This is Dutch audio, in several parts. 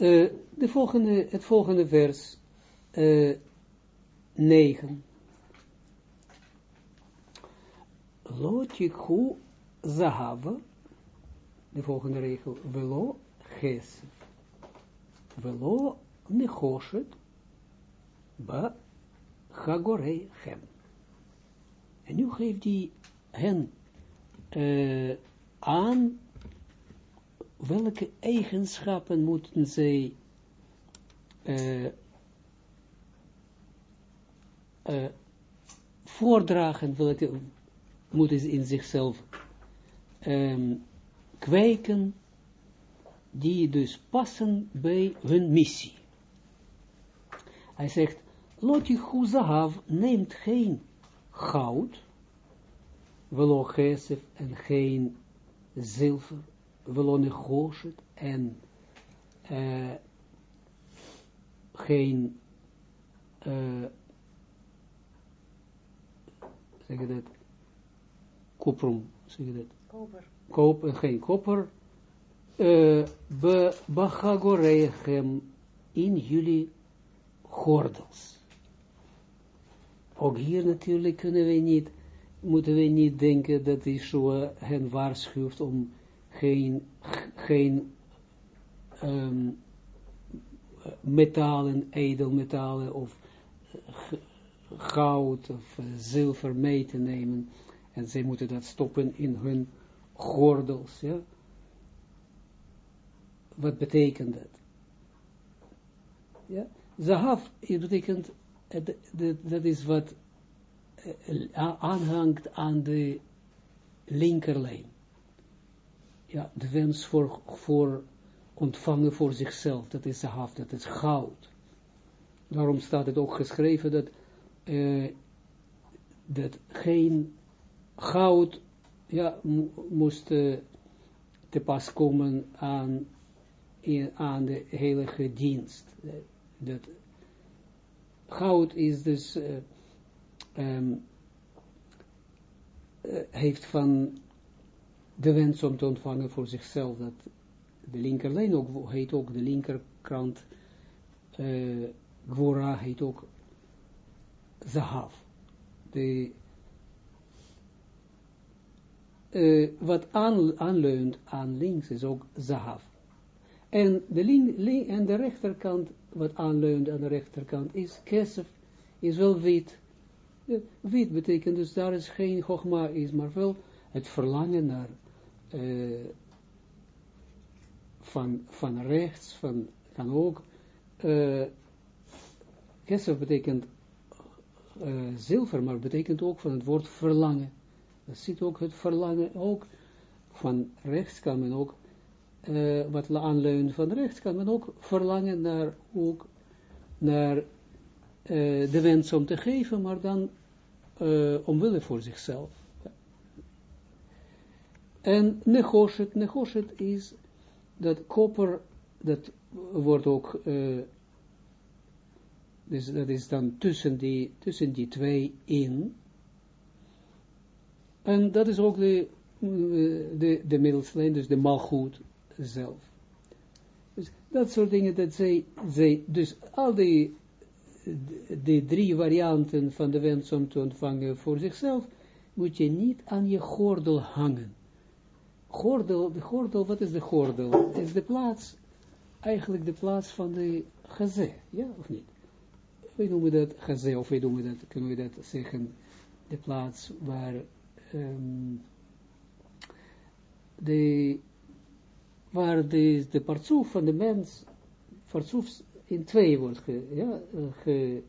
uh, de volgende, het volgende vers, uh, 9. Lotikhu zahava, de volgende regel, velo ges, velo nechoshet, ba chagorei hem. En nu geeft hij hen uh, aan welke eigenschappen moeten zij uh, uh, voordragen, welke moeten ze in zichzelf um, kweken, die dus passen bij hun missie. Hij zegt, Loti Huzahav neemt geen goud, velo gesef en geen zilver, velo nechoshet en uh, geen uh, zeg je dat? Koprum, zeg je dat? Koper, koper, geen koper. Uh, be bachagorechem in jullie gordels. Ook hier natuurlijk kunnen we niet, moeten we niet denken dat Yeshua hen waarschuwt om geen, geen um, metalen, edelmetalen of goud of zilver mee te nemen. En zij moeten dat stoppen in hun gordels. Ja? Wat betekent dat? Ja? Zahav, het betekent dat is wat aanhangt aan de linkerlijn. Ja, de wens voor, voor ontvangen voor zichzelf, dat is haft, dat is goud. Daarom staat het ook geschreven dat, uh, dat geen goud ja, moest uh, te pas komen aan, aan de heilige dienst. Dat goud is dus, uh, um, uh, heeft van de wens om te ontvangen voor zichzelf, dat de linkerlijn ook, heet ook de linkerkrant, uh, Gwora heet ook Zahav. De, uh, wat aan, aanleunt aan links is ook Zahav. En de, link, en de rechterkant wat aanleunt aan de rechterkant is kesef, is wel wit. wit betekent dus daar is geen gogma is, maar wel het verlangen naar uh, van, van rechts, van, kan ook uh, betekent uh, zilver, maar betekent ook van het woord verlangen. Dat zit ook het verlangen, ook van rechts kan men ook uh, wat aanleunt van rechts, kan men ook verlangen naar, ook naar de wens om te geven, maar dan omwille voor zichzelf. En nechoshet, nechoshet is dat koper, dat wordt ook, dus dat is dan tussen die, tussen die twee in, en dat is ook de, de, de middelslijn, dus de malgoed, zelf. Dus dat soort dingen, dat zij, zij dus al die, de drie varianten van de wens om te ontvangen voor zichzelf, moet je niet aan je gordel hangen. Gordel, de gordel, wat is de gordel? Is de plaats, eigenlijk de plaats van de gazé, ja of niet? We noemen dat gazé, of we noemen dat, kunnen we dat zeggen, de plaats waar um, de waar de, de partsoef van de mens, partsoef in twee wordt ja, ge,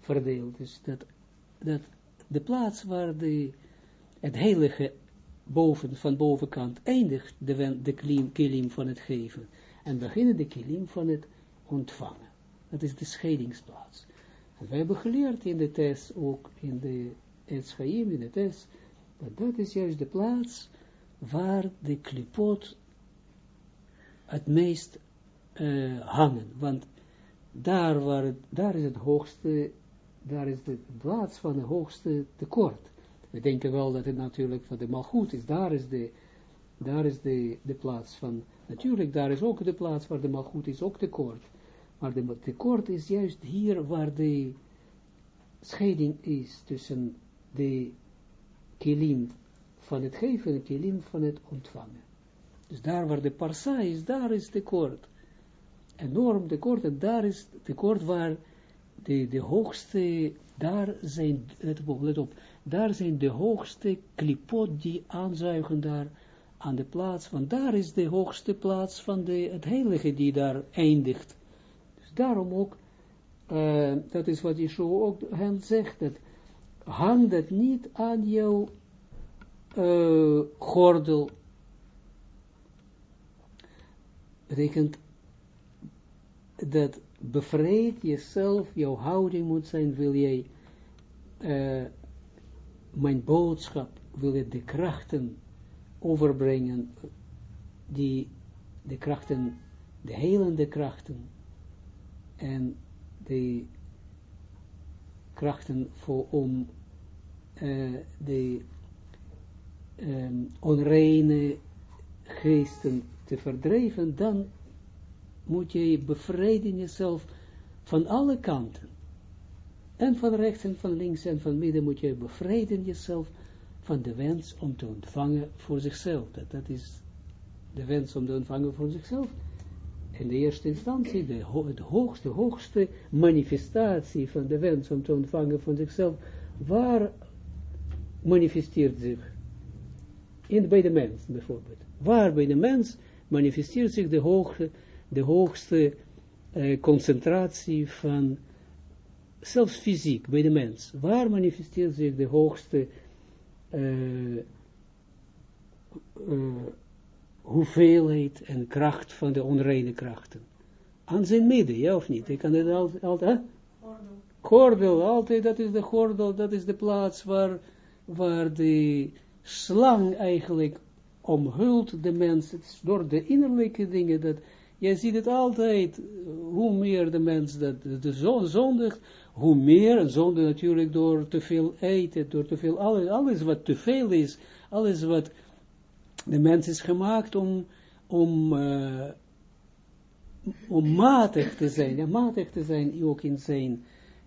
verdeeld. Dus dat, dat de plaats waar de, het heilige boven, van bovenkant eindigt, de, de kilim, van het geven, en beginnen de kilim van het ontvangen. Dat is de scheidingsplaats. Wij hebben geleerd in de test, ook in de Etschaim, in de test, dat dat is juist de plaats waar de klipot het meest uh, hangen. Want daar, waar daar is het hoogste, daar is de plaats van het hoogste tekort. We denken wel dat het natuurlijk van de malgoed is, daar is de, Daar is de, de plaats van, natuurlijk, daar is ook de plaats waar de malgoed is, ook tekort. Maar de tekort is juist hier waar de scheiding is tussen de kilim van het geven en kilim van het ontvangen. Dus daar waar de parsa is, daar is tekort. Enorm tekort, en daar is tekort waar de, de hoogste, daar zijn, let op, let op, daar zijn de hoogste klipot die aanzuigen daar aan de plaats, want daar is de hoogste plaats van de, het heilige die daar eindigt. Dus daarom ook, uh, dat is wat Yeshua ook hen zegt, dat hang dat niet aan jouw uh, gordel, dat bevrijd jezelf, jouw houding moet zijn, wil jij uh, mijn boodschap, wil je de krachten overbrengen, die de krachten, de helende krachten en de krachten voor om uh, de um, onreine geesten te verdrijven, dan moet je bevrijden jezelf van alle kanten. En van rechts en van links en van midden moet je bevrijden jezelf van de wens om te ontvangen voor zichzelf. Dat, is de wens om te ontvangen voor zichzelf. In de eerste instantie, de, hoogste, hoogste manifestatie van de wens om te ontvangen van zichzelf, waar manifesteert zich? In, bij de mens bijvoorbeeld. Waar bij de mens manifesteert zich de, hoogste, de hoogste uh, concentratie van, zelfs fysiek, bij de mens. Waar manifesteert zich de hoogste uh, uh, hoeveelheid en kracht van de onreine krachten? Aan zijn midden, ja of niet? Ik kan het altijd, Gordel. Gordel, altijd, dat is de gordel, dat is de plaats waar, waar de slang eigenlijk omhult de mens, door de innerlijke dingen, dat, jij ziet het altijd, hoe meer de mens dat de zon zondigt, hoe meer, zonde natuurlijk door te veel eten, door te veel, alles, alles wat te veel is, alles wat de mens is gemaakt om, om, uh, om matig te zijn, ja, matig te zijn, ook in zijn,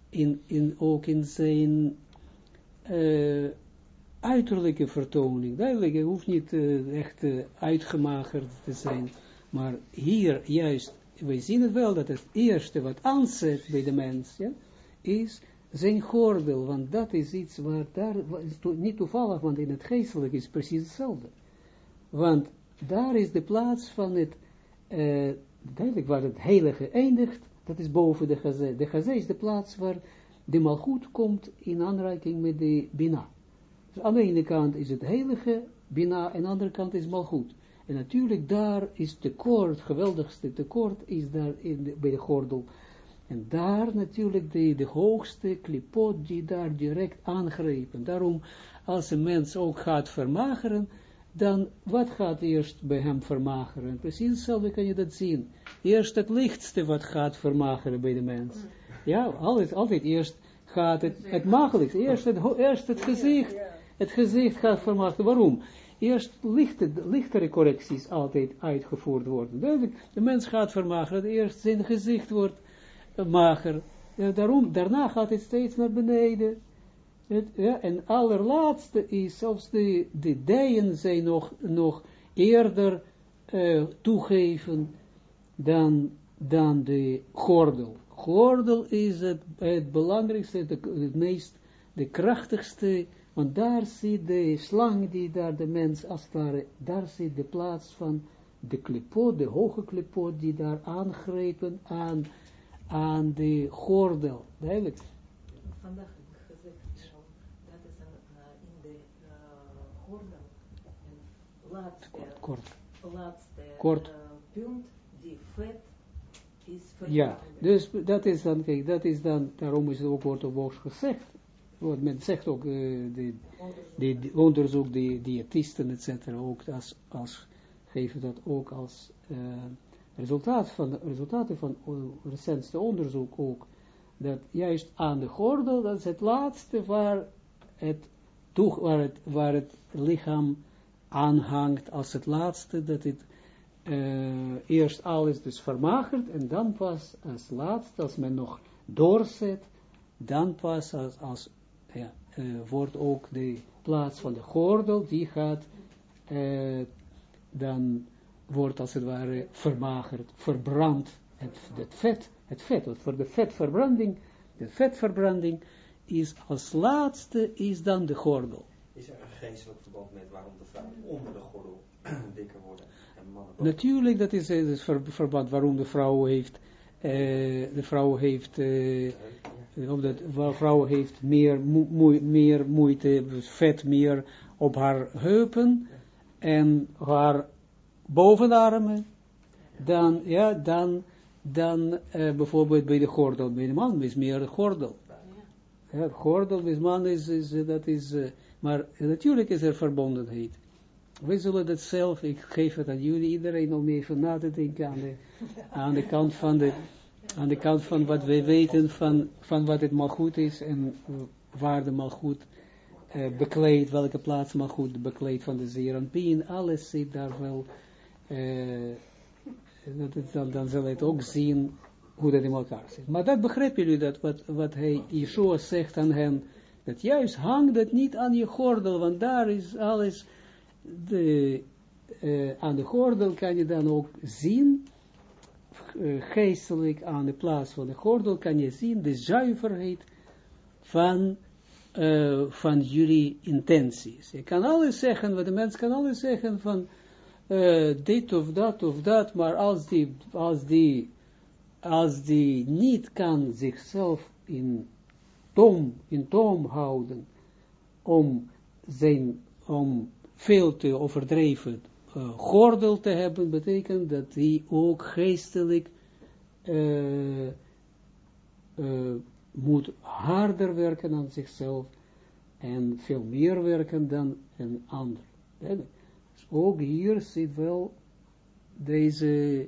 in, in, ook in zijn, uh, uiterlijke vertoning. Duidelijk, je hoeft niet uh, echt uitgemagerd te zijn. Maar hier juist, wij zien het wel, dat het eerste wat aanzet bij de mens, ja, is zijn gordel. Want dat is iets waar daar, is to, niet toevallig, want in het geestelijk is precies hetzelfde. Want daar is de plaats van het, uh, duidelijk waar het heilige eindigt, dat is boven de gazé. De gazé is de plaats waar de malgoed komt in aanraking met de bina. Dus aan de ene kant is het heilige Bina, en aan de andere kant is Malchut. En natuurlijk daar is tekort, geweldigste tekort is daar in bij de gordel. En daar natuurlijk de, de hoogste klipot die daar direct aangrepen. Daarom, als een mens ook gaat vermageren, dan wat gaat eerst bij hem vermageren? Precies hetzelfde kan je dat zien. Eerst het lichtste wat gaat vermageren bij de mens. Ja, altijd, altijd eerst gaat het, het makkelijkste. Eerst het, eerst het gezicht het gezicht gaat vermaken. Waarom? Eerst lichte, lichtere correcties altijd uitgevoerd worden. Duidelijk, de mens gaat vermageren, eerst zijn gezicht wordt mager. Daarom, daarna gaat het steeds naar beneden. Het, ja, en allerlaatste is, zelfs de, de dijen zijn nog, nog eerder uh, toegeven dan, dan de gordel. Gordel is het, het belangrijkste, het meest, de krachtigste want daar zit de slang die daar de mens als het ware, daar zit de plaats van de klipot, de hoge klipot die daar aangrepen aan, aan de gordel. Duidelijk. Vandaag heb ik gezegd, dat is uh, in de uh, gordel, laatste, kort. laatste kort. Uh, punt, die vet is. Ja, dus dat is dan, kijk, dat is dan, daarom is het ook wordt op gezegd, wat men zegt ook, uh, de, de, de, onderzoek, de diëtisten, et cetera, ook als, als, geven dat ook als uh, resultaat van, resultaten van recentste onderzoek ook, dat juist aan de gordel, dat is het laatste waar het, toe, waar het, waar het lichaam aanhangt als het laatste, dat het uh, eerst alles dus vermagert en dan pas als laatste, als men nog doorzet, dan pas als, als ja, uh, wordt ook de plaats van de gordel, die gaat, uh, dan wordt als het ware vermagerd, verbrand, het, het vet, het vet, wat voor de vetverbranding, de vetverbranding is als laatste, is dan de gordel. Is er een geestelijk verband met waarom de vrouw onder de gordel dikker worden en mannen Natuurlijk, dat is het ver, verband waarom de vrouw heeft, uh, de vrouw heeft, of dat, de vrouw heeft meer, moe, meer moeite, vet meer op haar heupen en haar bovenarmen, dan, ja, dan, dan uh, bijvoorbeeld bij de gordel, bij de man is meer de gordel. Ja, gordel bij de man is, is dat is, uh, maar natuurlijk is er verbondenheid. We zullen dat zelf, ik geef het aan jullie, iedereen om even na te denken aan de, aan de kant van de, aan de kant van wat wij weten van, van wat het mal goed is en waar de mal goed uh, bekleed, welke plaats mal goed bekleed van de Zeranpien, alles zit daar wel, uh, dat het, dan, dan zal het ook zien hoe dat in elkaar zit. Maar dat begrijpen jullie, dat wat, wat hij, Yeshua zegt aan hen, dat juist hangt het niet aan je gordel, want daar is alles, de, uh, aan de gordel kan je dan ook zien, uh, geestelijk aan de plaats van de gordel kan je zien de zuiverheid van, uh, van jullie intenties. Je kan alles zeggen, wat de mens kan alles zeggen van dit of dat of dat, maar als die, als die, als die niet kan zichzelf in tom, in toom houden, om zijn, om veel te overdreven uh, gordel te hebben, betekent dat hij ook geestelijk uh, uh, moet harder werken aan zichzelf en veel meer werken dan een ander. Ook hier zit wel deze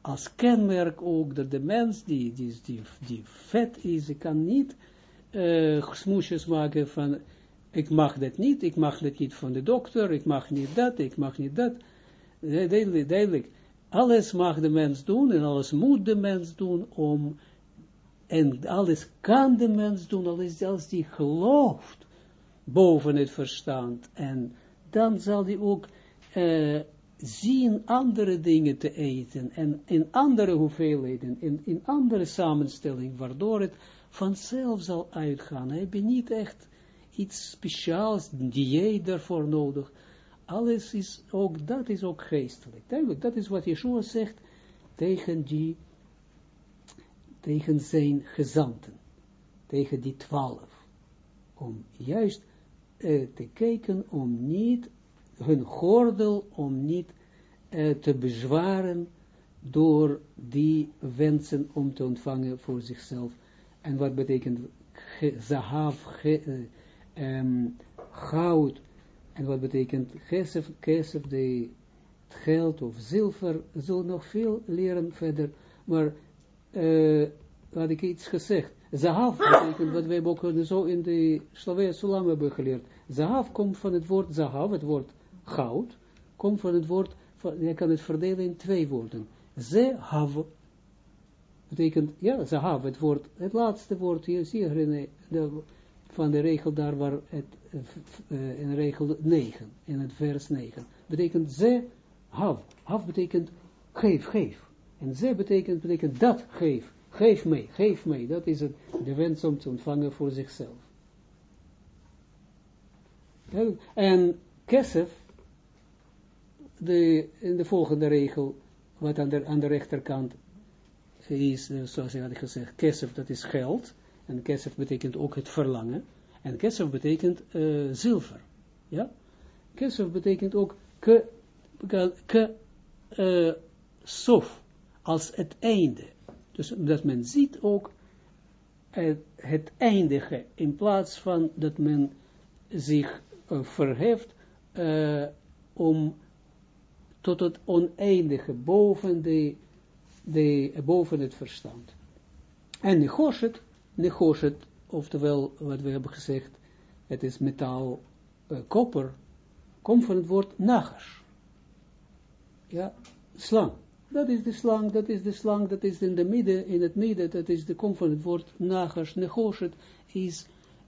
als kenmerk ook dat de mens die, die, die, die vet is, kan niet uh, smoesjes maken van ik mag dat niet, ik mag dat niet van de dokter, ik mag niet dat, ik mag niet dat. Duidelijk, duidelijk. Alles mag de mens doen en alles moet de mens doen om, en alles kan de mens doen, alles als die gelooft boven het verstand. En dan zal hij ook uh, zien andere dingen te eten en in andere hoeveelheden, in, in andere samenstelling, waardoor het vanzelf zal uitgaan. Heb je niet echt iets speciaals, dieet daarvoor nodig. Alles is ook, dat is ook geestelijk. Duidelijk, dat is wat Yeshua zegt tegen die, tegen zijn gezanten, tegen die twaalf. Om juist uh, te kijken, om niet hun gordel, om niet uh, te bezwaren door die wensen om te ontvangen voor zichzelf. En wat betekent zahav, ge, um, goud, en wat betekent kesef, kesef, de geld of zilver, zullen nog veel leren verder, maar had ik iets gezegd. Zahav betekent, wat wij ook zo in de Slavia Sulam hebben geleerd. Zahav komt van het woord zahav, het woord goud, komt van het woord, van, je kan het verdelen in twee woorden. Zehav betekent, ja, zahav, het woord, het laatste woord, hier zie je van de regel daar waar het, uh, in regel 9, in het vers 9, betekent ze, hav, hav betekent geef, geef, en ze betekent, betekent dat, geef, geef mij, geef mij, dat is het, de wens om te ontvangen voor zichzelf. En kesef, de, in de volgende regel, wat aan de, aan de rechterkant is, zoals ik had gezegd, kesef, dat is geld, en kesef betekent ook het verlangen. En kesef betekent uh, zilver. Ja? Kesef betekent ook ke, uh, sof, als het einde. Dus dat men ziet ook het, eindige, in plaats van dat men zich uh, verheft uh, om tot het oneindige, boven, de, de, boven het verstand. En Nechoshet Nechoshet, oftewel wat we hebben gezegd, het is metaal, eh, koper, komt van het woord nagas. Ja, slang. Dat is de slang, dat is de slang, dat is in de midden, in het midden, dat is de, komt van het woord nagas, negoshet, is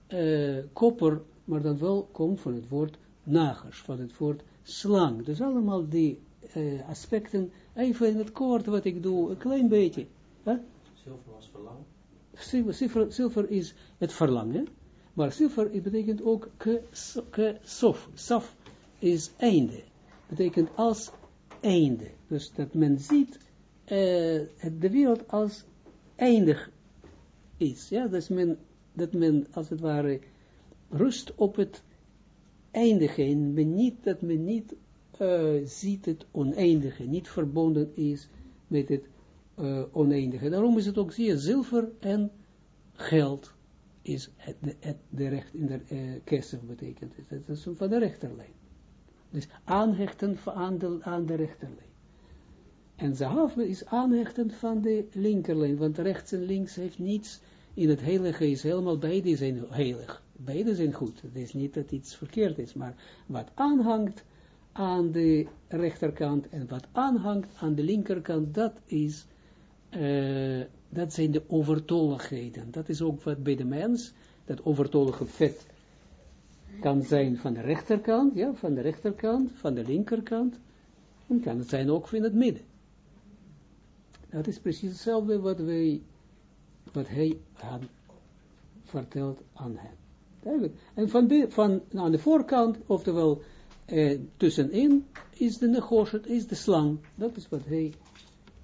uh, koper, maar dan wel komt van het woord nagas, van het woord slang. Dus allemaal die uh, aspecten, even in het kort wat ik doe, een klein beetje. Huh? Zilver was verlang. Zilver, zilver is het verlangen, maar zilver betekent ook ke, ke sof. Sof is einde. Betekent als einde. Dus dat men ziet uh, de wereld als eindig is. Ja, dat men, dat men als het ware rust op het eindige. En men niet, dat men niet uh, ziet het oneindige, niet verbonden is met het uh, oneindige. Daarom is het ook zeer zilver en geld is het, de recht in de uh, betekent. Dat is van de rechterlijn. Dus aanhechten aan de, aan de rechterlijn. En zahav is aanhechten van de linkerlijn, want rechts en links heeft niets, in het heilige is helemaal, beide zijn heilig. Beide zijn goed. Het is niet dat iets verkeerd is, maar wat aanhangt aan de rechterkant en wat aanhangt aan de linkerkant, dat is, uh, dat zijn de overtolligheden. Dat is ook wat bij de mens, dat overtollige vet kan zijn van de rechterkant, ja, van de rechterkant, van de linkerkant, en kan het zijn ook van het midden. Dat is precies hetzelfde wat wij, wat hij had verteld aan hem. En van, de, van aan de voorkant, oftewel eh, tussenin, is de negoshet, is de slang. Dat is wat hij,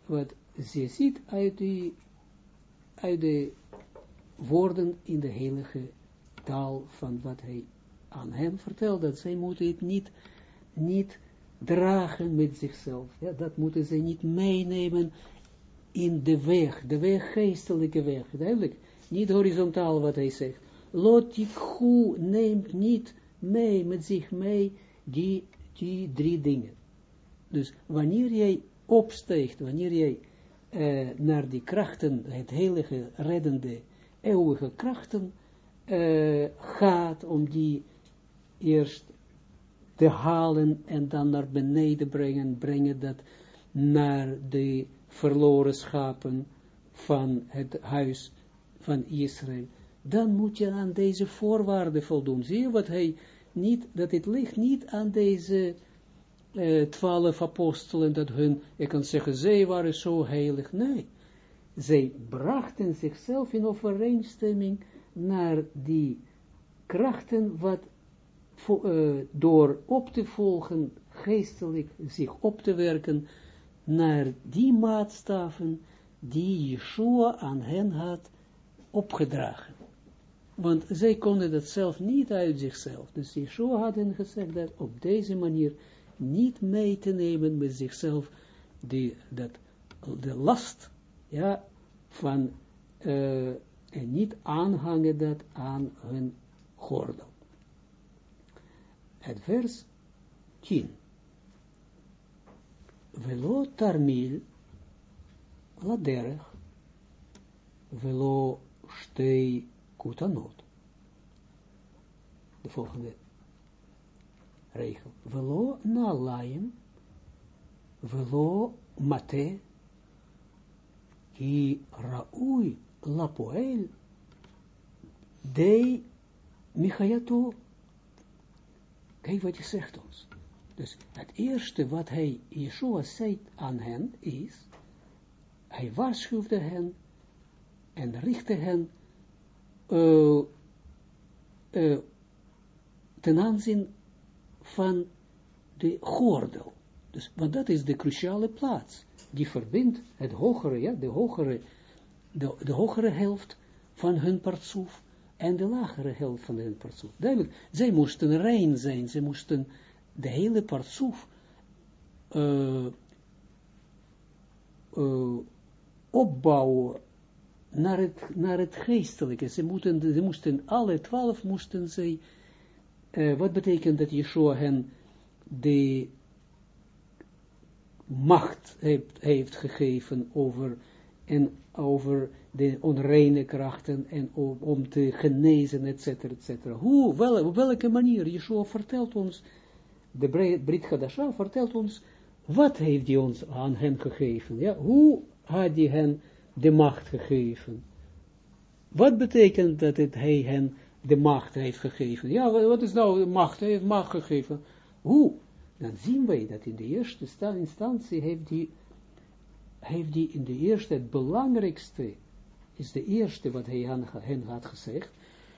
wat ze ziet uit, uit de woorden in de heilige taal van wat hij aan hem vertelt, dat zij moeten het niet, niet dragen met zichzelf. Ja, dat moeten ze niet meenemen in de weg, de weg, geestelijke weg. Duidelijk, niet horizontaal wat hij zegt. Lot goed neemt niet mee met zich mee die, die drie dingen. Dus wanneer jij opsteegt, wanneer jij uh, naar die krachten, het heilige, reddende, eeuwige krachten uh, gaat, om die eerst te halen en dan naar beneden brengen, brengen dat naar de verloren schapen van het huis van Israël, dan moet je aan deze voorwaarden voldoen. Zie je wat hij niet, dat het ligt niet aan deze uh, twaalf apostelen, dat hun, ik kan zeggen, zij waren zo heilig. Nee, zij brachten zichzelf in overeenstemming naar die krachten, wat door op te volgen, geestelijk zich op te werken, naar die maatstaven die Yeshua aan hen had opgedragen. Want zij konden dat zelf niet uit zichzelf. Dus Yeshua had hen gezegd dat op deze manier niet mee te nemen met zichzelf die, dat, de last ja, van uh, en niet aanhangen dat aan hun gordel. Het vers 10. Velo tarmil la derech, velo shtei kutanot. De volgende regel. Velo nalayim, velo mate, ki raui lapoel, dei michayato. Kijk wat je zegt ons. Dus het eerste wat hij, Yeshua zei aan hen is, hij waarschuwde hen en richtte hen uh, uh, ten aanzien van de gordel. Dus, want dat is de cruciale plaats. Die verbindt het hogere, ja, de hogere, de, de hogere helft van hun partsoef en de lagere helft van hun partsoef. Duidelijk, zij moesten rein zijn, zij moesten de hele partsoef uh, opbouwen naar het, naar het geestelijke. Ze, moeten, ze moesten, alle twaalf moesten zij, uh, wat betekent dat Yeshua hen de macht heeft, heeft gegeven over en over de onreine krachten en om, te genezen, et cetera, et cetera. Hoe, wel, op welke manier? Yeshua vertelt ons, de Brit Hadasha vertelt ons, wat heeft hij ons aan hen gegeven? Ja? Hoe had hij hen de macht gegeven? Wat betekent dat het hij hen de macht heeft gegeven? Ja, wa- wat is nou de macht? Hij heeft macht gegeven. Hoe? Dan zien wij dat in de eerste sta- instantie heeft hij, heeft hij in de eerste, het belangrijkste, is de eerste wat hij aan hen had gezegd.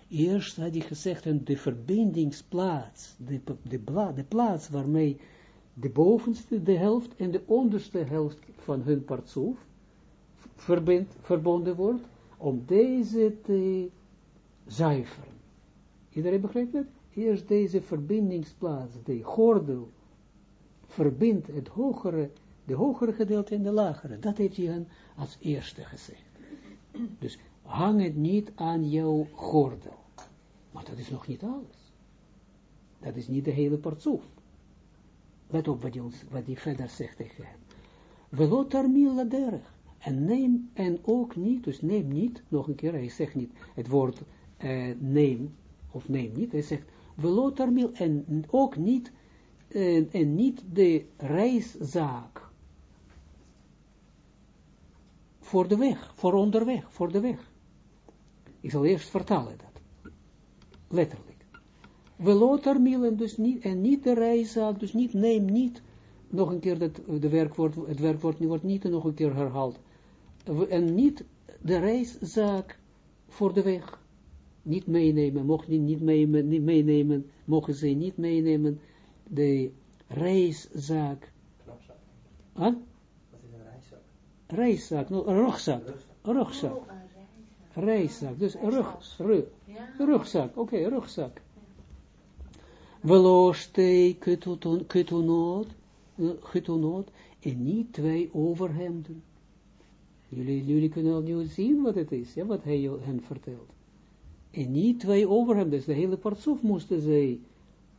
Eerst had hij gezegd, de verbindingsplaats, de, de, bla- de plaats waarmee de bovenste, de helft en de onderste helft van hun partsoef verbind, verbonden wordt, om deze te zuiveren. Iedereen begrijpt het? Eerst deze verbindingsplaats, de gordel, verbindt het hogere, de hogere gedeelte en de lagere. Dat heeft hij hen als eerste gezegd. Dus hang het niet aan jouw gordel. Maar dat is nog niet alles. Dat is niet de hele partsoef. Let op wat hij, verder zegt tegen hem. Velot armil laderig. En neem, en ook niet, dus neem niet, nog een keer, hij zegt niet het woord eh, neem, of neem niet, hij zegt velot armil, en ook niet, eh, en niet de reiszaak. Voor de weg, voor onderweg, voor de weg. Ik zal eerst vertalen dat. Letterlijk. Velotarmilen, dus niet, en niet de reiszaak, dus niet, neem niet, nog een keer, dat, de werkwoord, het werkwoord wordt niet nog een keer herhaald. En niet de reiszaak voor de weg. Niet meenemen, mocht niet, niet, meenemen, niet meenemen, mogen ze niet meenemen, de reiszaak. Knapzak. Huh? Wat is een reiszak? Reiszaak, no, rugzak. Rugzak. Een rugzak. Een reis. Reiszaak, dus rug, rug, rugzak, oké, rugzak. Veloostei kutunot, kutunot, en niet twee overhemden. Jullie, jullie kunnen al nu zien wat het is, ja, wat hij hen vertelt. En niet twee overhemden, dus de hele partsoef moesten zij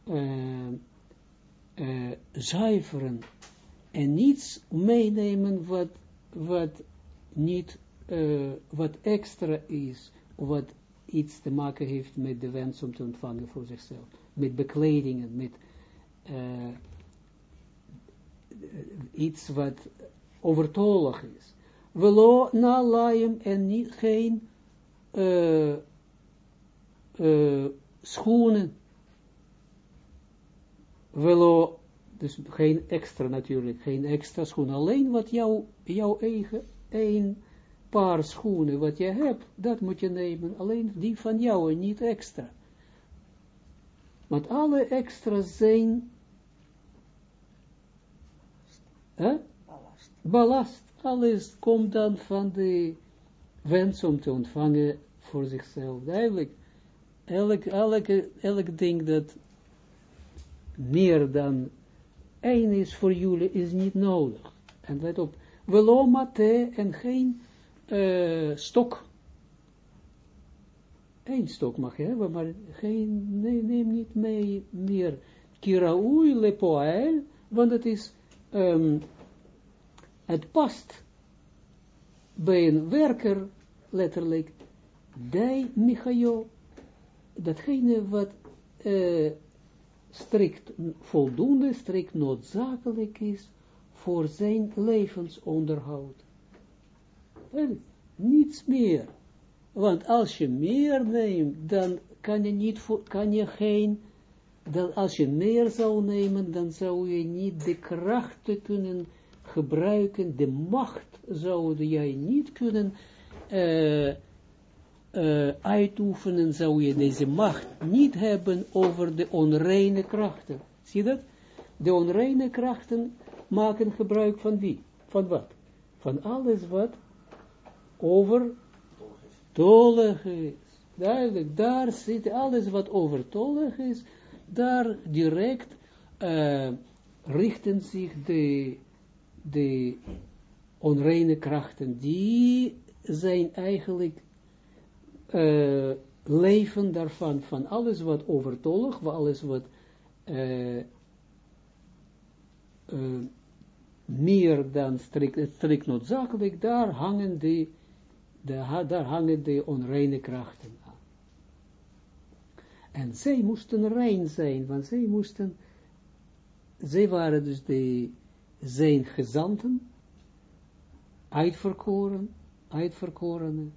eh, eh, zuiveren en niets meenemen wat, wat niet, eh, wat extra is, wat iets te maken heeft met de wens om te ontvangen voor zichzelf, met bekledingen, met eh, iets wat overtollig is. Velo na laiem en niet, geen eh, eh, schoenen. Velo, dus geen extra natuurlijk, geen extra schoenen. Alleen wat jouw jouw eigen, één paar schoenen wat je hebt, dat moet je nemen. Alleen die van jou en niet extra. Want alle extra's zijn hè? Ballast. ballast. Alles komt dan van de wens om te ontvangen voor zichzelf. Eigenlijk, elk, elke, elk ding dat meer dan één is voor jullie, is niet nodig. En let op, velomate en geen eh, stok. Eén stok mag je hebben, maar geen, nee, neem niet mee meer kiraui lepoel, want het is, ehm, het past bij een werker, letterlijk, dij Michael, datgene wat eh, strikt voldoende, strikt noodzakelijk is voor zijn levensonderhoud. En niets meer. Want als je meer neemt, dan kan je, niet kan je geen, dan als je meer zou nemen, dan zou je niet de krachten kunnen gebruiken, de macht zou jij niet kunnen uh, uh, uitoefenen, zou je deze macht niet hebben over de onreine krachten. Zie dat? De onreine krachten maken gebruik van wie? Van wat? Van alles wat overtollig is. Duidelijk, daar zit alles wat overtollig is, daar direct uh, richten zich de, de onreine krachten, die zijn eigenlijk uh, leven daarvan, van alles wat overtollig, alles wat uh, uh, meer dan strikt, strikt noodzakelijk, daar hangen de, de, daar hangen de onreine krachten aan. En zij moesten rein zijn, want zij moesten, zij waren dus de, zijn gezanten, uitverkoren, uitverkorenen.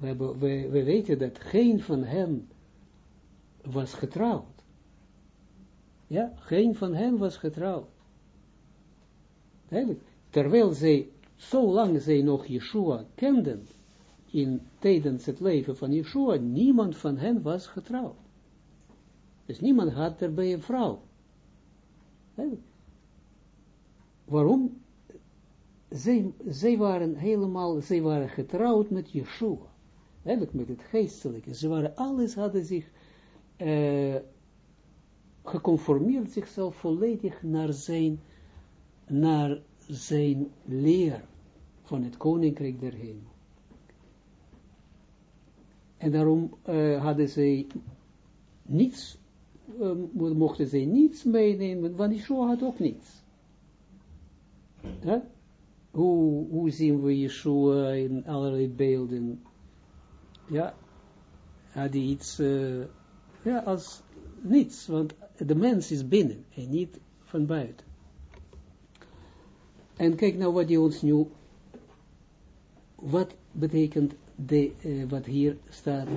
We, weten dat geen van hen was getrouwd. Ja, geen van hen was getrouwd. Eigenlijk, terwijl zij, zolang zij nog Yeshua kenden, in tijdens het leven van Yeshua, niemand van hen was getrouwd. Dus niemand had erbij een vrouw. Waarom? Zij, zij waren helemaal, zij waren getrouwd met Yeshua. Eigenlijk met het geestelijke. Ze waren, alles hadden zich uh, geconformeerd zichzelf volledig naar zijn, naar zijn leer van het koninkrijk der hemel. En daarom uh, hadden zij niets, uh, mochten zij niets meenemen, want Yeshua had ook niets. Huh? Hoe, hoe zien we Yeshua in allerlei beelden? Ja, had hij iets, uh, ja, als niets, want de mens is binnen en niet van buiten. En kijk nou wat hij ons nu, wat betekent de, uh, wat hier staat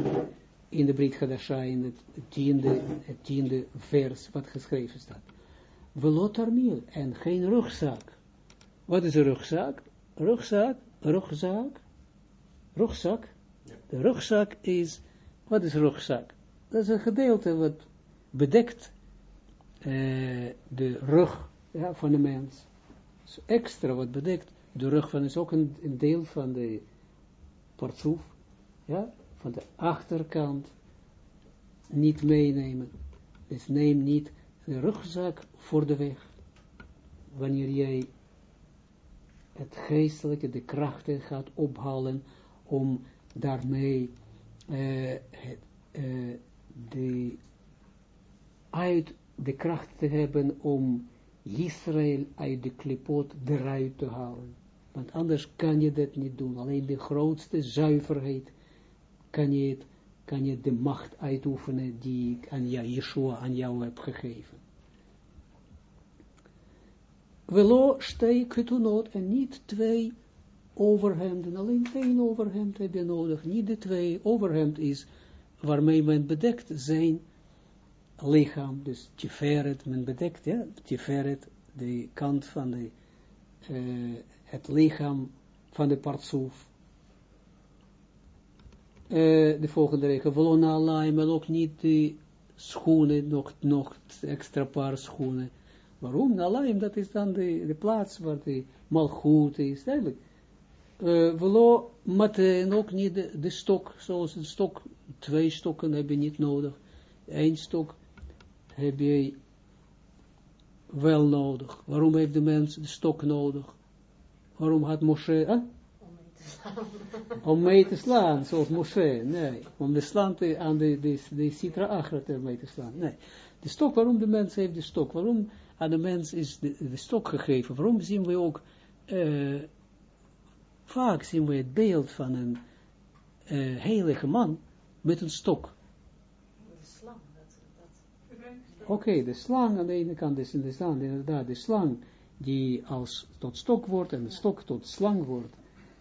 in de Brit Hadasha, in het tiende, tiende vers, wat geschreven staat. Velotarmiel, en geen rugzak. Wat is een rugzak? Rugzak, rugzak, rugzak. De rugzak is, wat is rugzak? Dat is een gedeelte wat bedekt uh, de rug ja, van de mens. Dus extra wat bedekt de rug van is ook een, een deel van de partsoef, ja, van de achterkant niet meenemen. Dus neem niet de rugzak voor de weg. Wanneer jij het geestelijke, de krachten gaat ophalen om daarmee uh, uh, de, uit de kracht te hebben om Israël uit de klipot eruit te halen. Want anders kan je dat niet doen. Alleen de grootste zuiverheid kan je, het, kan je de macht uitoefenen die ik aan jou, Yeshua aan jou heb gegeven. Velo stei ketunot en niet twee overhemden, alleen één overhemd heb je nodig, niet de twee. Overhemd is waarmee men bedekt zijn lichaam, dus tiferet, men bedekt, ja, tiferet, de kant van de, uh, het lichaam van de partsoef. Uh, de volgende regel, volona alaim, maar ook niet de schoenen, nog, nog extra paar schoenen. Waarom? Alaim, dat is dan de, de plaats waar de malgoed is, duidelijk. Velo, en ook niet de, de, stok, zoals een stok, twee stokken heb je niet nodig. Eén stok heb je wel nodig. Waarom heeft de mens de stok nodig? Waarom had Moshe, eh? om mee te slaan, zoals Moshe, nee, om de slaan te, aan de, de, de citra achter mee te slaan, nee. De stok, waarom de mens heeft de stok, waarom aan de mens is de, de stok gegeven, waarom zien we ook, uh, vaak zien we het beeld van een uh, heilige man met een stok. De slang, dat... dat... Oké, okay, de slang aan de ene kant is inderdaad de slang die als tot stok wordt en de stok tot slang wordt.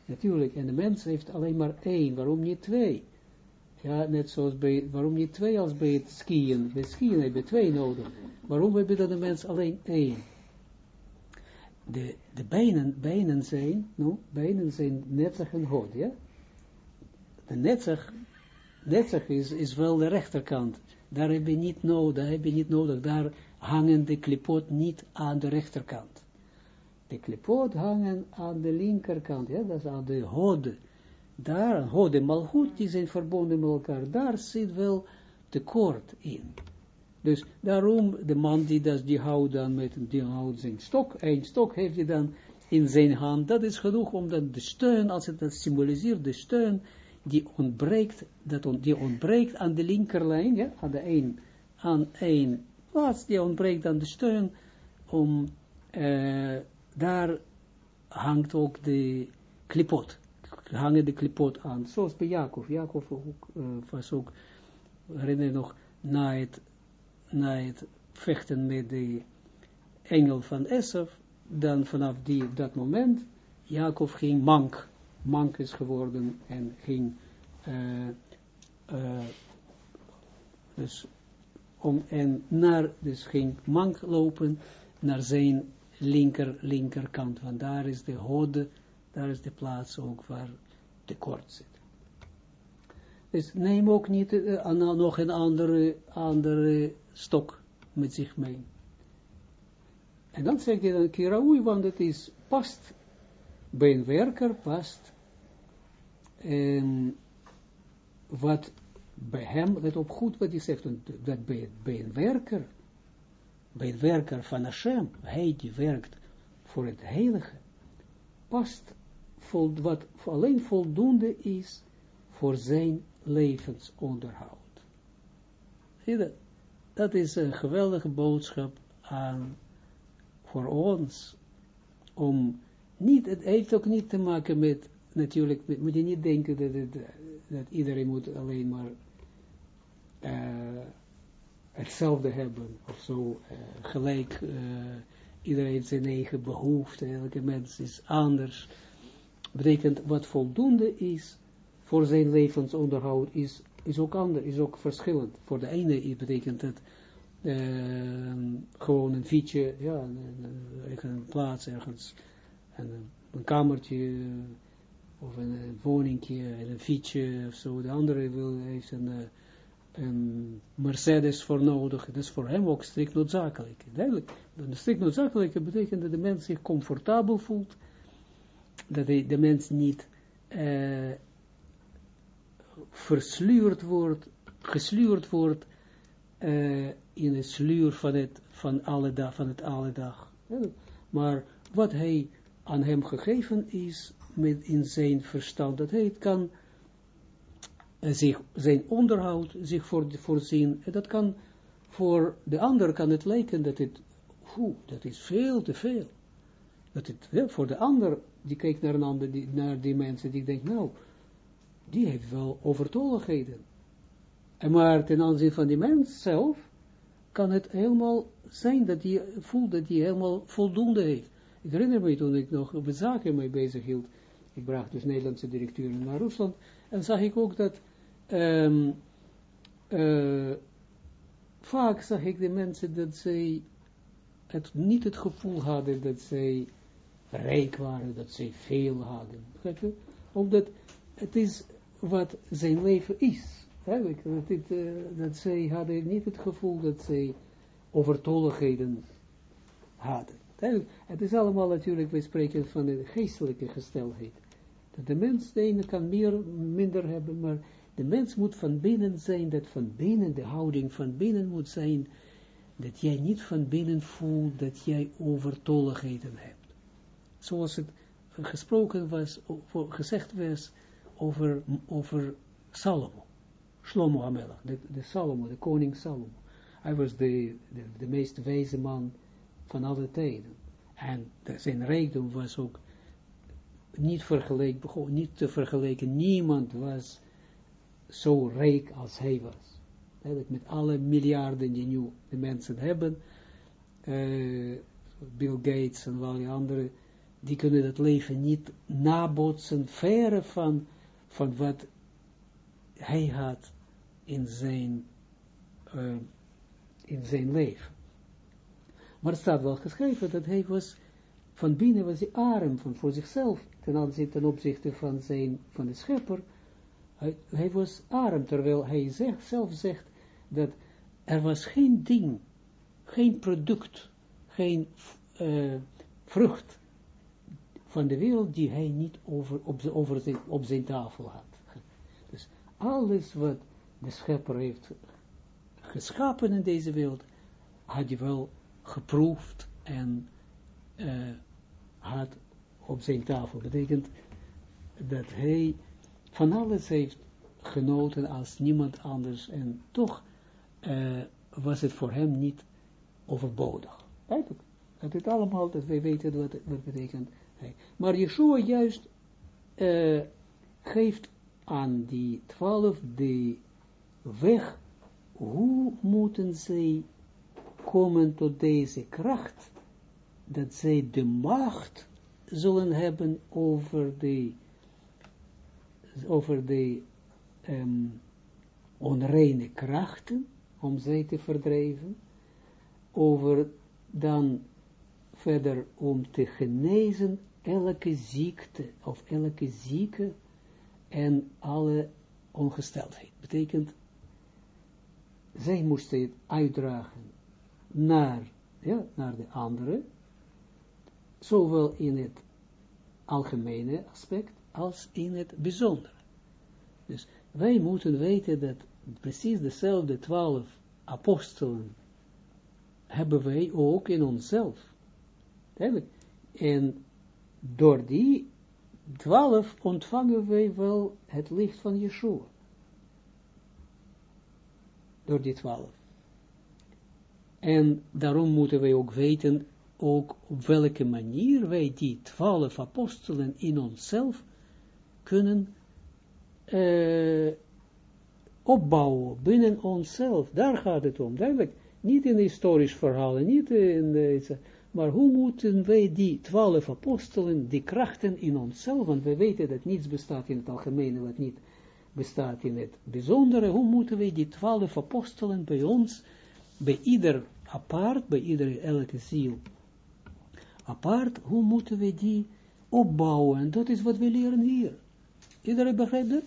Natuurlijk, en de mens heeft alleen maar één, waarom niet twee? Ja, net zoals bij, waarom niet twee als bij het skiën? Bij skiën heb je twee nodig. Waarom heb je dan de mens alleen één? De, de benen, benen zijn, no, benen zijn netzig en hod, ja? De netzig, netzig is, is wel de rechterkant. Daar heb je niet nodig, daar heb je niet nodig, daar hangen de klipot niet aan de rechterkant de klipot hangen aan de linkerkant, ja, dat is aan de hode. Daar, hode malchut, die zijn verbonden met elkaar, daar zit wel tekort in. Dus daarom, de man die dat, die houdt dan met, die houdt zijn stok, een stok heeft hij dan in zijn hand, dat is genoeg om dan de steun, als het dat symboliseert, de steun, die ontbreekt, dat on, die ontbreekt aan de linkerlijn, ja, aan de een, aan één plaats, die ontbreekt dan de steun om, uh, daar hangt ook de klipot, hangen de klipot aan, zoals bij Jacob. Jacob ook, uh, was ook, herinner je nog, na het, na het vechten met de engel van Esaf, dan vanaf die, dat moment, Jacob ging mank, mank is geworden en ging, uh, uh, dus om, en naar, dus ging mank lopen naar zijn linker, linkerkant, want daar is de hode, daar is de plaats ook waar de kort zit. Dus neem ook niet uh, nog een andere, andere stok met zich mee. En dan zeg je dan kiraoui, want het is, past bij een werker, past wat bij hem, let op goed wat hij zegt, dat bij, bij een werker, bij een werker van Hashem, hij die werkt voor het heilige, past vol, wat alleen voldoende is voor zijn levensonderhoud. Zie dat? Dat is een geweldige boodschap aan voor ons, om niet, het heeft ook niet te maken met, natuurlijk, moet je niet denken dat, dat iedereen moet alleen maar uh, hetzelfde hebben, of zo, uh, gelijk, uh, iedereen heeft zijn eigen behoefte, elke mens is anders, betekent wat voldoende is voor zijn levensonderhoud, is, is ook anders, is ook verschillend. Voor de ene betekent het uh, gewoon een fietsje, ja, een, een, een, plaats ergens, en een, een kamertje, of een, een woningje, en een fietsje, of zo. De andere wil, heeft een, een Mercedes voor nodig, dat is voor hem ook strikt noodzakelijk. Duidelijk, de strikt noodzakelijke betekent dat de mens zich comfortabel voelt, dat de, de mens niet uh, versluurd wordt, gesluurd wordt uh, in het sluur van het, van alle dag, van het alle dag. Maar wat hij aan hem gegeven is, met in zijn verstand, dat hij het kan uh, zich, zijn onderhoud zich voor, voorzien, en dat kan, voor de ander kan het lijken dat het, hoe, dat is veel te veel. Dat het, voor de ander, die kijkt naar een ander, die, naar die mensen, die denkt, nou, die heeft wel overtolligheden. En maar ten aanzien van die mens zelf, kan het helemaal zijn dat hij voelt dat hij helemaal voldoende heeft. Ik herinner me toen ik nog op zaken mee bezig hield, ik bracht dus Nederlandse directeuren naar Rusland, en zag ik ook dat um, uh, vaak zag ik de mensen dat zij het, niet het gevoel hadden dat zij rijk waren, dat zij veel hadden. Omdat het is wat zijn leven is. Dat, dit, uh, dat zij hadden niet het gevoel dat zij overtolligheden hadden. Het is allemaal natuurlijk, wij spreken van de geestelijke gesteldheid. Dat de mens, de ene kan meer, minder hebben, maar de mens moet van binnen zijn, dat van binnen, de houding van binnen moet zijn, dat jij niet van binnen voelt dat jij overtolligheden hebt. Zoals het gesproken was, gezegd was over, over Salomo. Shlomo Amelach, de, de Salomo, de koning Salomo. Hij was de, de, de meest wijze man van alle tijden. En zijn rijkdom was ook niet, niet te vergelijken. Niemand was zo rijk als hij was. met alle miljarden die nu de mensen hebben, uh, Bill Gates en al die anderen, die kunnen dat leven niet nabotsen, verre van, van wat hij had in zijn, uh, in zijn leven. Maar het staat wel geschreven dat hij was, van binnen was hij arm van voor zichzelf, ten aanzien ten opzichte van zijn, van de schepper, hij, was arm, terwijl hij zelf zegt, dat er was geen ding, geen product, geen uh, vrucht van de wereld die hij niet over, op, over zijn, op zijn tafel had alles wat de schepper heeft geschapen in deze wereld, had hij wel geproefd en uh, had op zijn tafel. betekent dat hij van alles heeft genoten als niemand anders en toch uh, was het voor hem niet overbodig. Eigenlijk, Dat het allemaal, dat wij weten wat wat betekent. Maar Yeshua juist uh, geeft aan die twaalf de weg, hoe moeten zij komen tot deze kracht, dat zij de macht zullen hebben over de, over de um, onreine krachten, om zij te verdrijven, over dan verder om te genezen elke ziekte, of elke zieke, en alle ongesteldheid. Betekent, zij moesten het uitdragen naar, ja, naar de andere, zowel in het algemene aspect, als in het bijzondere. Dus wij moeten weten dat precies dezelfde twaalf apostelen hebben wij ook in onszelf. En door die twaalf ontvangen wij wel het licht van Yeshua. Door die twaalf. En daarom moeten wij ook weten, ook op welke manier wij die twaalf apostelen in onszelf kunnen uh, opbouwen binnen onszelf. Daar gaat het om, duidelijk. Niet in historisch verhalen, niet in deze, maar hoe moeten wij die twaalf apostelen, die krachten in onszelf, want we weten dat niets bestaat in het algemene, wat niet bestaat in het bijzondere, hoe moeten wij die twaalf apostelen bij ons, bij ieder apart, bij iedere elke ziel apart, hoe moeten we die opbouwen? Dat is wat we leren hier. Iedereen begrijpt dat?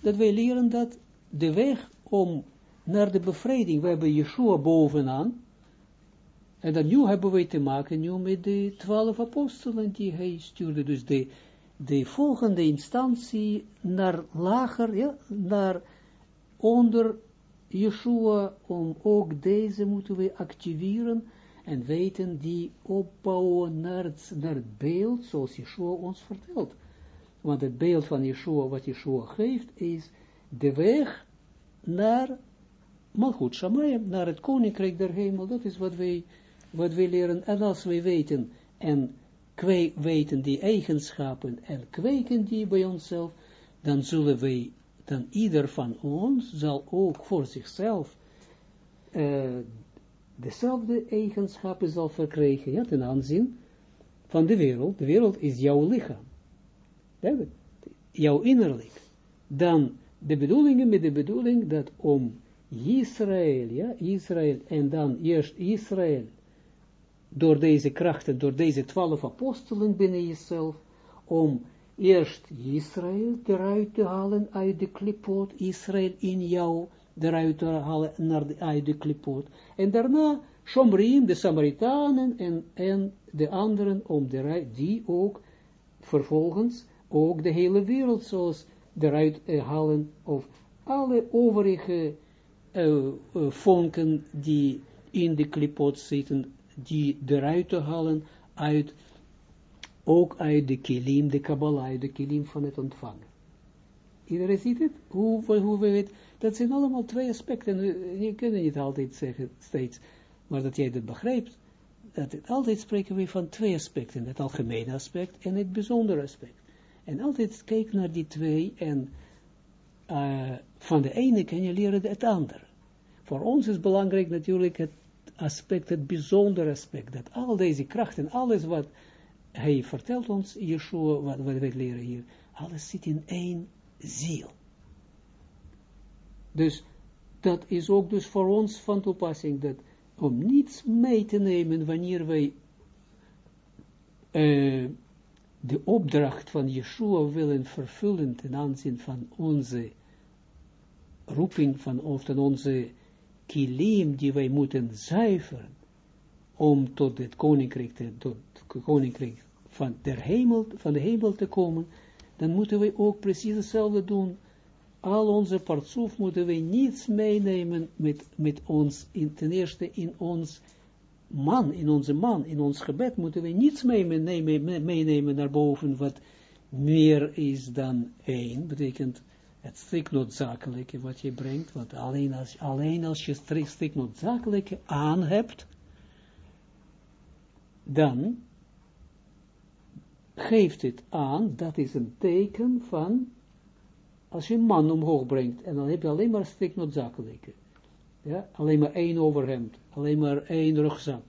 Dat wij leren dat de weg om naar de bevrijding, we hebben Yeshua bovenaan, en dan nu hebben we te maken nu met de twaalf apostelen die hij stuurde. Dus de, de volgende instantie naar lager, ja, naar onder Yeshua, om ook deze moeten we activeren en weten die opbouwen naar het, naar het beeld zoals Yeshua ons vertelt. Want het beeld van Yeshua, wat Yeshua geeft, is de weg naar Malchut Shamayim, naar het koninkrijk der hemel. Dat is wat wij wat we leren, en als wij weten, en weten die eigenschappen, en kweken die bij onszelf, dan zullen wij, dan ieder van ons, zal ook voor zichzelf, uh, dezelfde eigenschappen zal verkrijgen, ja, ten aanzien van de wereld. De wereld is jouw lichaam. Jouw innerlijk. Dan de bedoelingen met de bedoeling dat om Israël, ja, Israël, en dan eerst Israël, door deze krachten, door deze twaalf apostelen binnen jezelf, om eerst Israël eruit te halen uit de klipot, Israël in jou eruit te halen naar de, uit de klipot, en daarna Shomrim, de Samaritanen en, en de anderen, om de, die ook vervolgens ook de hele wereld zoals eruit uh, halen, of alle overige uh, uh, vonken die in de klipot zitten, die eruit te halen uit, ook uit de kilim, de Kabbalah, uit de kilim van het ontvangen. Iedereen ziet het? Hoe, hoe dat zijn allemaal twee aspecten, je kunt niet altijd zeggen, steeds, maar dat jij dat begrijpt, dat het, altijd spreken we van twee aspecten, het algemene aspect en het bijzondere aspect. En altijd kijk naar die twee en uh, van de ene kan je leren het andere. Voor ons is belangrijk natuurlijk het aspect, het bijzondere aspect, dat al deze krachten, alles wat hij vertelt ons, Yeshua, wat, wat we leren hier, alles zit in één ziel. Dus dat is ook dus voor ons van toepassing, dat om niets mee te nemen wanneer wij uh, de opdracht van Yeshua willen vervullen ten aanzien van onze roeping, van, of van onze kilim die wij moeten zuiveren, om tot het koninkrijk, te, tot het koninkrijk van, der hemel, van de hemel te komen, dan moeten wij ook precies hetzelfde doen. Al onze partsoef moeten wij niets meenemen met, met ons, in, ten eerste in ons man, in onze man, in ons gebed moeten wij niets meenemen, meenemen naar boven wat meer is dan één, betekent het strikt noodzakelijke wat je brengt, want alleen als, alleen als je strikt noodzakelijke aan hebt, dan geeft het aan, dat is een teken van, als je een man omhoog brengt, en dan heb je alleen maar strikt noodzakelijke. Ja, alleen maar één overhemd, alleen maar één rugzak,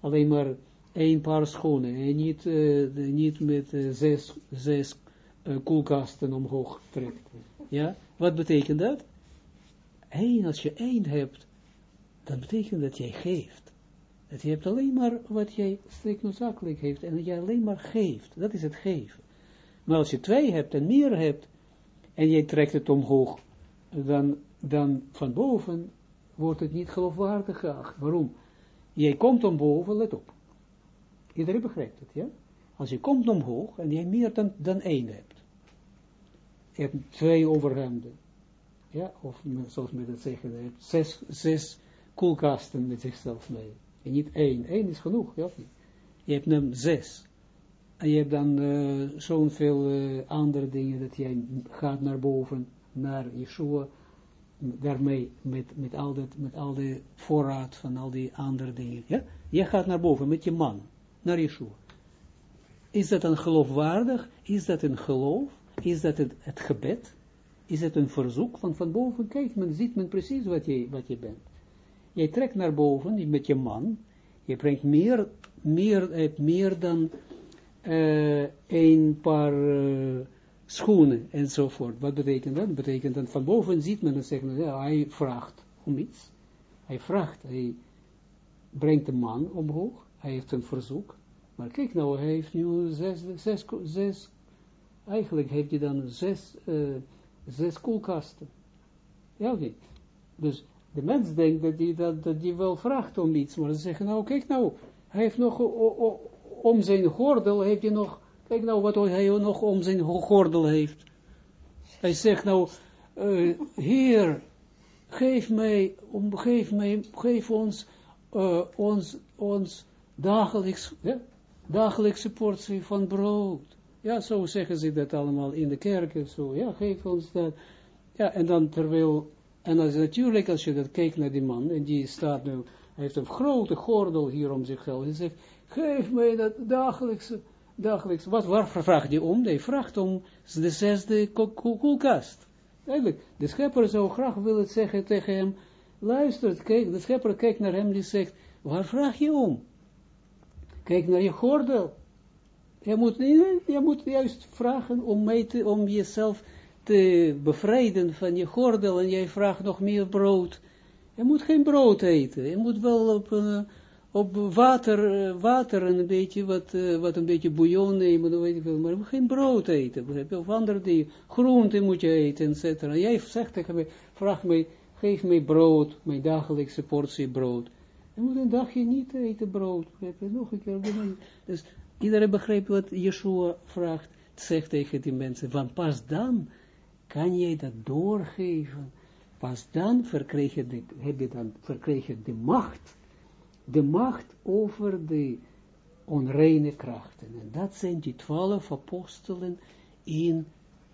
alleen maar één paar schoenen, en niet, uh, niet met uh, zes, zes uh, koelkasten omhoog trekt. Ja, wat betekent dat? Eén, als je één hebt, dan betekent dat jij geeft. Dat je hebt alleen maar wat jij strikt noodzakelijk heeft, en dat jij alleen maar geeft. Dat is het geven. Maar als je twee hebt en meer hebt, en jij trekt het omhoog, dan, dan van boven wordt het niet geloofwaardig geacht. Waarom? Jij komt omboven, let op. Iedereen begrijpt het, ja? Als je komt omhoog en je meer dan, dan één hebt. Je hebt twee overhemden. Ja, of zoals men dat zeggen, je hebt zes, zes koelkasten met zichzelf mee. En niet één. Eén is genoeg, ja Je hebt hem zes. En je hebt dan uh, zo'n veel uh, andere dingen dat jij gaat naar boven, naar Yeshua, daarmee met, met, al dat, met al de voorraad van al die andere dingen. Ja? Je gaat naar boven met je man, naar Yeshua. Is dat een geloofwaardig? Is dat een geloof? Is dat het, gebed? Is het een verzoek? van van boven, kijk, men ziet men precies wat je, wat je bent. Je trekt naar boven met je man, je brengt meer, meer, meer dan uh, een paar uh, schoenen enzovoort. Wat betekent dat? Betekent dat van boven ziet men en zegt, ja, hij vraagt om iets. Hij vraagt, hij brengt de man omhoog, hij heeft een verzoek. Maar kijk nou, hij heeft nu zes, zes, zes eigenlijk heeft hij dan zes, uh, zes koelkasten. Ja, oké. Dus de mens denkt dat hij dat, dat die wel vraagt om iets, maar ze zeggen, nou, kijk nou, hij heeft nog om zijn gordel, heeft hij nog Kijk nou wat hij nog om zijn gordel heeft. Hij zegt nou, uh, Heer, geef mij, om, geef mij, geef ons, uh, ons, ons dagelijks, ja, dagelijkse portie van brood. Ja, zo zeggen ze dat allemaal in de kerken, zo, ja, geef ons dat. Ja, en dan terwijl, en als natuurlijk, als je dat kijkt naar die man, en die staat nu, hij heeft een grote gordel hier om zich heen, hij zegt, geef mij dat dagelijkse, dagelijks, wat, waar vraagt hij om? Hij vraagt om de zesde koelkast. Eigenlijk, de schepper zou graag willen zeggen tegen hem, luister, kijk, de schepper kijkt naar hem, die zegt, waar vraag je om? Kijk naar je gordel. Je moet, je moet juist vragen om, mee te, om jezelf te bevrijden van je gordel en jij vraagt nog meer brood. Je moet geen brood eten. Je moet wel op een op water, eh, water en een beetje, wat, uh, wat een beetje bouillon nemen, weet ik veel, maar geen brood eten, of andere dingen, groenten moet je eten, et cetera. Jij zegt tegen mij, vraag mij, geef mij brood, mijn dagelijkse portie brood. Je moet een dagje niet eten brood, nog een keer, dus iedereen begrijpt wat Yeshua vraagt, zegt tegen die mensen, van pas dan kan jij dat doorgeven, pas dan verkrijg je de, heb je dan, verkrijg je de macht, de macht over de onreine krachten. En dat zijn die twaalf apostelen in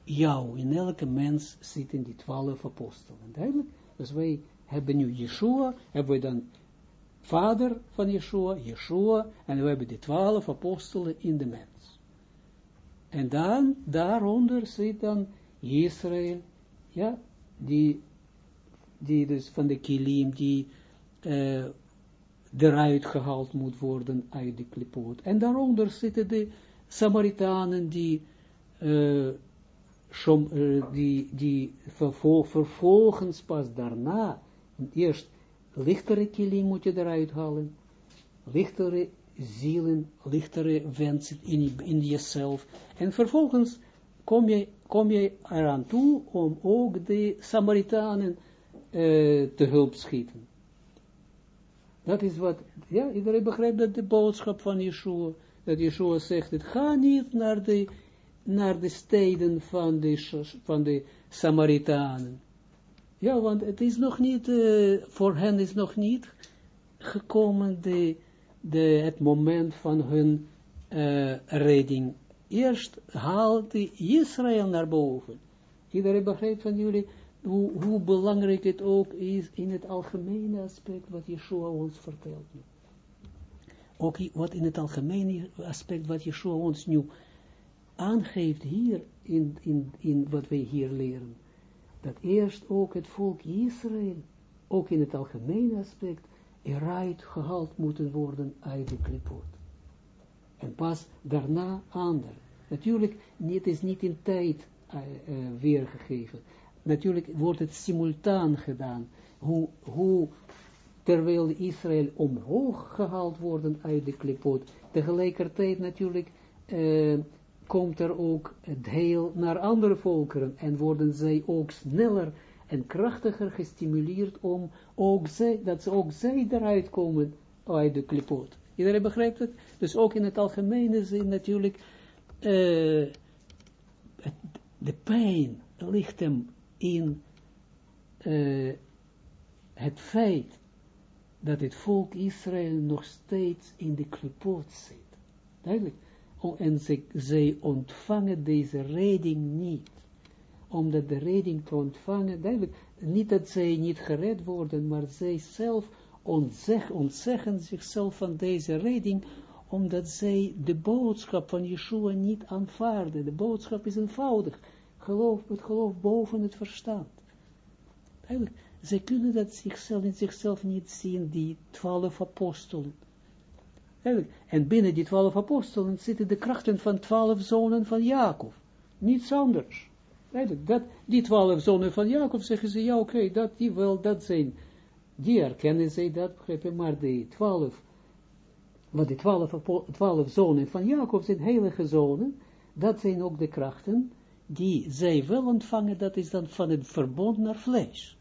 jou. In elke mens zitten die twaalf apostelen. Duidelijk? Dus wij hebben nu Yeshua, hebben we dan vader van Yeshua, Yeshua, en we hebben die twaalf apostelen in de mens. En dan, daaronder zit dan Israël, ja, die, die dus van de kilim, die uh, eruit gehaald moet worden uit de klipoot. En daaronder zitten de Samaritanen die, uh, shom, uh, die, die vervol, vervolgens pas daarna, eerst lichtere kilim moet je eruit halen, lichtere zielen, lichtere wensen in, in jezelf, en vervolgens kom je, kom je eraan toe om ook de Samaritanen uh, te hulp schieten. Dat is wat, ja, iedereen begrijpt dat de boodschap van Yeshua, dat Yeshua zegt, het ga niet naar de, naar de steden van de, van de Samaritanen. Ja, want het is nog niet, uh, voor hen is nog niet gekomen de, de, het moment van hun uh, redding. Eerst haalt Israël naar boven. Iedereen begrijpt van jullie, hoe, hoe, belangrijk het ook is in het algemene aspect wat Yeshua ons vertelt. ook i- wat in het algemene aspect, wat Yeshua ons nu aangeeft hier, in, in, in wat wij hier leren, dat eerst ook het volk Israël, ook in het algemene aspect, eruit gehaald moeten worden uit de klipot. En pas daarna ander. Natuurlijk, het is niet in tijd uh, uh, weergegeven. Natuurlijk wordt het simultaan gedaan. Hoe, hoe terwijl Israël omhoog gehaald worden uit de klipot, tegelijkertijd natuurlijk uh, komt er ook het heel naar andere volkeren en worden zij ook sneller en krachtiger gestimuleerd om ook zij, dat ze ook zij eruit komen uit de klipot. Iedereen begrijpt het? Dus ook in het algemene zin natuurlijk, uh, de pijn ligt hem in uh, het feit dat het volk Israël nog steeds in de klipot zit. Duidelijk. Oh, en ze, zij ontvangen deze redding niet. Omdat de redding te ontvangen, duidelijk, niet dat zij niet gered worden, maar zij zelf ontzeg, ontzeggen zichzelf van deze redding, omdat zij de boodschap van Yeshua niet aanvaarden. De boodschap is eenvoudig. Geloof, het geloof boven het verstand. Duidelijk, zij kunnen dat zichzelf in zichzelf niet zien, die twaalf apostelen. En binnen die twaalf apostelen zitten de krachten van twaalf zonen van Jacob. Niets anders. Dat, die twaalf zonen van Jacob zeggen ze, ja oké, dat die wel, dat zijn, die herkennen zij dat, begrijp je, maar die twaalf, wat die twaalf, twaalf zonen van Jacob zijn heilige zonen, dat zijn ook de krachten die zij wel ontvangen, dat is dan van het verbond naar vlees.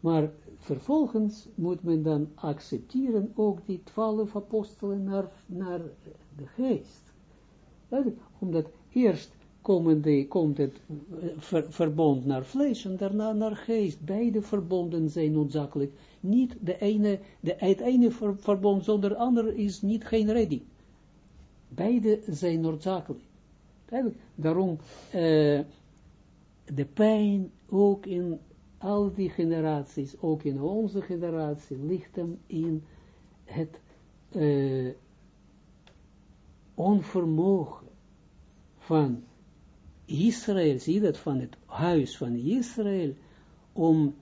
Maar vervolgens moet men dan accepteren ook die twaalf apostelen naar, naar de geest. Omdat eerst komen de, komt het ver, verbond naar vlees en daarna naar geest. Beide verbonden zijn noodzakelijk. Niet de ene, de, het ene ver, verbond zonder ander is niet geen redding. Beide zijn noodzakelijk. Daarom uh, de pijn ook in al die generaties, ook in onze generatie, ligt hem in het uh, onvermogen van Israël, zie dat, van het huis van Israël, om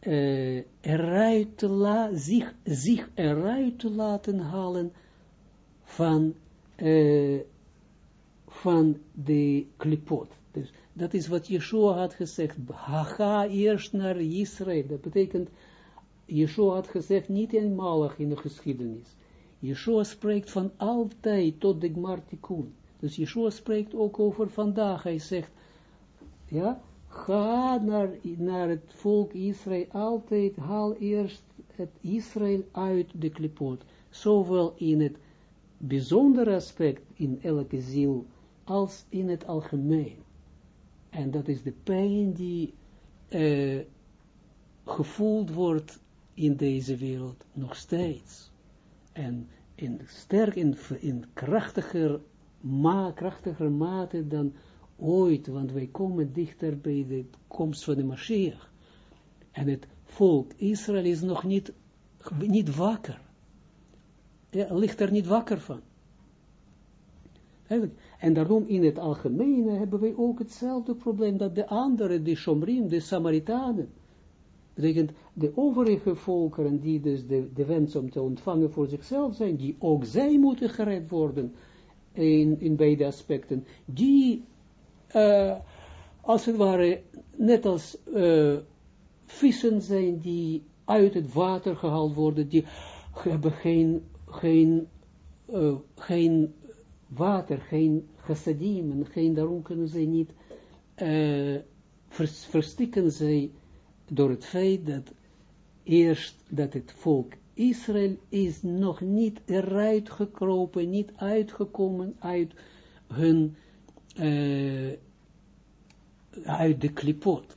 uh, eruit te la zich, zich eruit te laten halen van, uh, van de klipot. Dus dat is wat Yeshua had gezegd. Ga eerst naar Israël. Dat betekent, Yeshua had gezegd niet eenmalig in de geschiedenis. Yeshua spreekt van altijd tot de Gmartikun. Dus Yeshua spreekt ook over vandaag. Hij zegt, ja, ga naar, naar het volk Israël. Altijd haal eerst het Israël uit de klipot. Zowel in het bijzondere aspect in elke ziel, als in het algemeen. En dat is de pijn die uh, gevoeld wordt in deze wereld nog steeds. En in sterk, in, in krachtiger, ma, krachtiger mate dan ooit, want wij komen dichter bij de komst van de Mashiach. En het volk Israël is nog niet, niet wakker. Ja, ligt er niet wakker van. En daarom in het algemene hebben wij ook hetzelfde probleem dat de anderen, de Shomrim, de Samaritanen, betekent de overige volkeren die dus de, de wens om te ontvangen voor zichzelf zijn, die ook zij moeten gered worden in, in beide aspecten, die uh, als het ware net als uh, vissen zijn die uit het water gehaald worden, die hebben geen, geen, uh, geen water, geen chassadim, geen, daarom kunnen zij niet uh, vers, verstikken zij door het feit dat eerst dat het volk Israël is nog niet eruit gekropen, niet uitgekomen uit hun, uh, uit de klipot.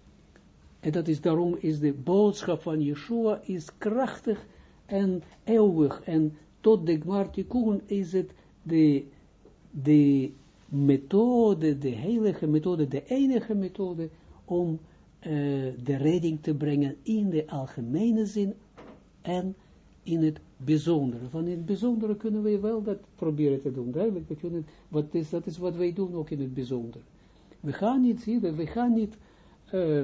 En dat is daarom is de boodschap van Yeshua is krachtig en eeuwig. En tot de Gmartikun is het de, de methode, de heilige methode, de enige methode om uh, de redding te brengen in de algemene zin en in het bijzondere. Van in het bijzondere kunnen we wel dat proberen te doen. Duidelijk, we kunnen, wat is, dat is wat wij doen ook in het bijzondere. We gaan niet, zie we gaan niet uh,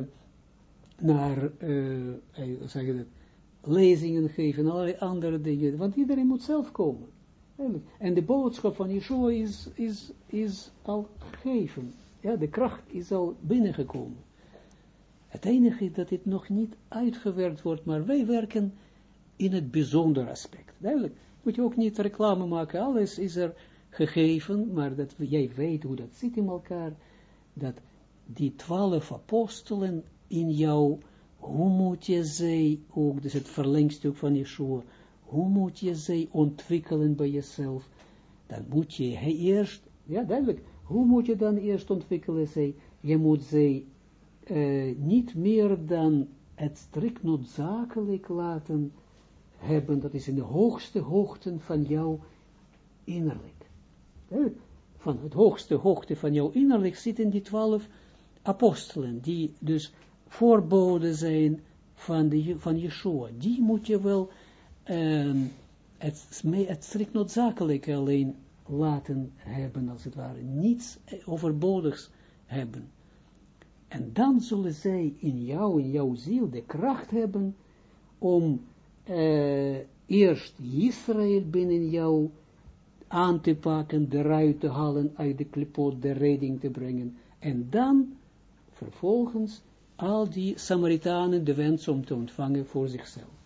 naar, uh, dat, lezingen geven en allerlei andere dingen, want iedereen moet zelf komen. En de boodschap van Yeshua is, is, is al gegeven. Ja, de kracht is al binnengekomen. Het enige is dat dit nog niet uitgewerkt wordt, maar wij werken in het bijzondere aspect. Duidelijk, moet je ook niet reclame maken, alles is er gegeven, maar dat jij weet hoe dat zit in elkaar, dat die twaalf apostelen in jou, hoe moet je zij, ook dus het verlengstuk van Yeshua, hoe moet je zij ontwikkelen bij jezelf? Dan moet je eerst, ja duidelijk, hoe moet je dan eerst ontwikkelen zij? Je moet zij uh, niet meer dan het strikt noodzakelijk laten hebben, dat is in de hoogste hoogte van jouw innerlijk. Van het hoogste hoogte van jouw innerlijk zitten die twaalf apostelen, die dus voorboden zijn van, de, van Yeshua. Die moet je wel um, het, het strikt noodzakelijk alleen laten hebben, als het ware. Niets overbodigs hebben. En dan zullen zij in jou, in jouw ziel, de kracht hebben om uh, eerst Israël binnen jou aan te pakken, eruit te halen, uit de klipot, de redding te brengen. En dan, vervolgens, al die Samaritanen de wens om te ontvangen voor zichzelf.